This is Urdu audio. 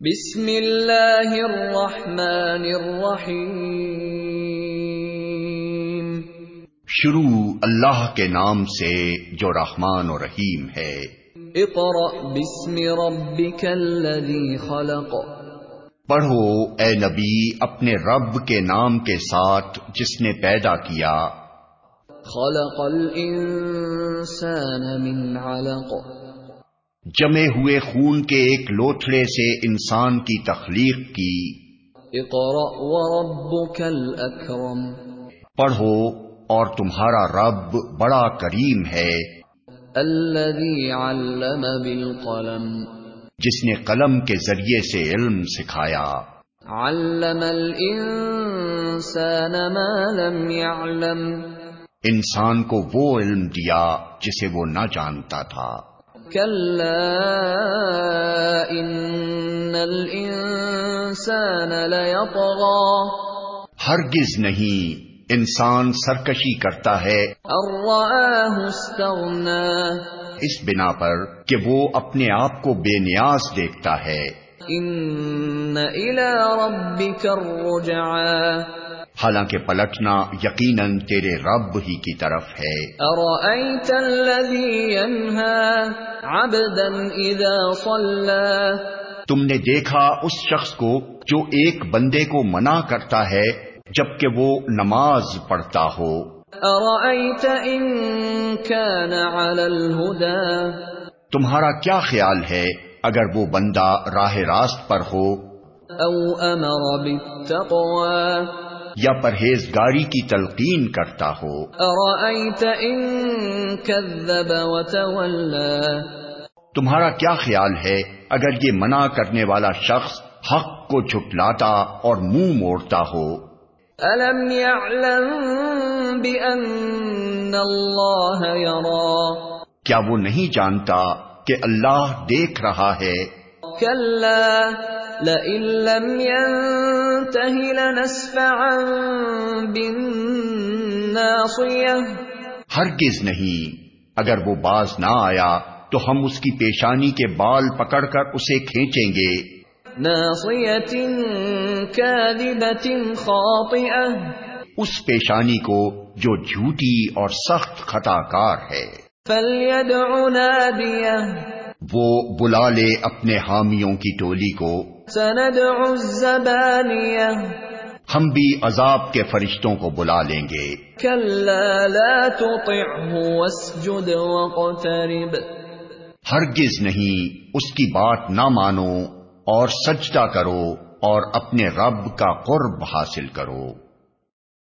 بسم اللہ الرحمن الرحیم۔ شروع اللہ کے نام سے جو رحمان و رحیم ہے۔ اقرأ بسم ربک الذی خلق۔ پڑھو اے نبی اپنے رب کے نام کے ساتھ جس نے پیدا کیا۔ خلق الانسان من علق۔ جمے ہوئے خون کے ایک لوتھڑے سے انسان کی تخلیق کی۔ اقرأ وربک الاکرم پڑھو اور تمہارا رب بڑا کریم ہے۔ الذي علم بالقلم۔ جس نے قلم کے ذریعے سے علم سکھایا۔ علم الانسان ما لم يعلم۔ انسان کو وہ علم دیا جسے وہ نہ جانتا تھا۔ كلا ان الانسان ليطغى ہرگز نہیں انسان سرکشی کرتا ہے۔ اس بنا پر کہ وہ اپنے آپ کو بے نیاز دیکھتا ہے۔ ان الى ربك الرجعى حالانکہ پلٹنا یقیناً تیرے رب ہی کی طرف ہے۔ عبدا اذا صلى؟ تم نے دیکھا اس شخص کو جو ایک بندے کو منع کرتا ہے جبکہ وہ نماز پڑھتا ہو۔ ان على الهدى؟ تمہارا کیا خیال ہے اگر وہ بندہ راہ راست پر ہو؟ او امر بالتقوى؟ یا پرہیزگاری کی تلقین کرتا ہو۔ ارأيت ان كذب وتولى تمہارا کیا خیال ہے؟ اگر یہ منع کرنے والا شخص حق کو جھٹلاتا اور منہ موڑتا ہو۔ الم يعلم بان الله يرى۔ کیا وہ نہیں جانتا کہ اللہ دیکھ رہا ہے؟ كلا لئن لم ينته لنسفعا بالناصية. ہرگز نہیں اگر وہ باز نہ آیا تو ہم اس کی پیشانی کے بال پکڑ کر اسے کھینچیں گے۔ اس پیشانی کو جو جھوٹی اور سخت خطا کار ہے۔ فليدع ناديه. وہ بلا لے اپنے حامیوں کی ٹولی کو سندع الزبانية ہم بھی عذاب کے فرشتوں کو بلا لیں گے۔ لا تطعه واسجد واقترب۔ ہرگز نہیں اس کی بات نہ مانو اور سجدہ کرو اور اپنے رب کا قرب حاصل کرو۔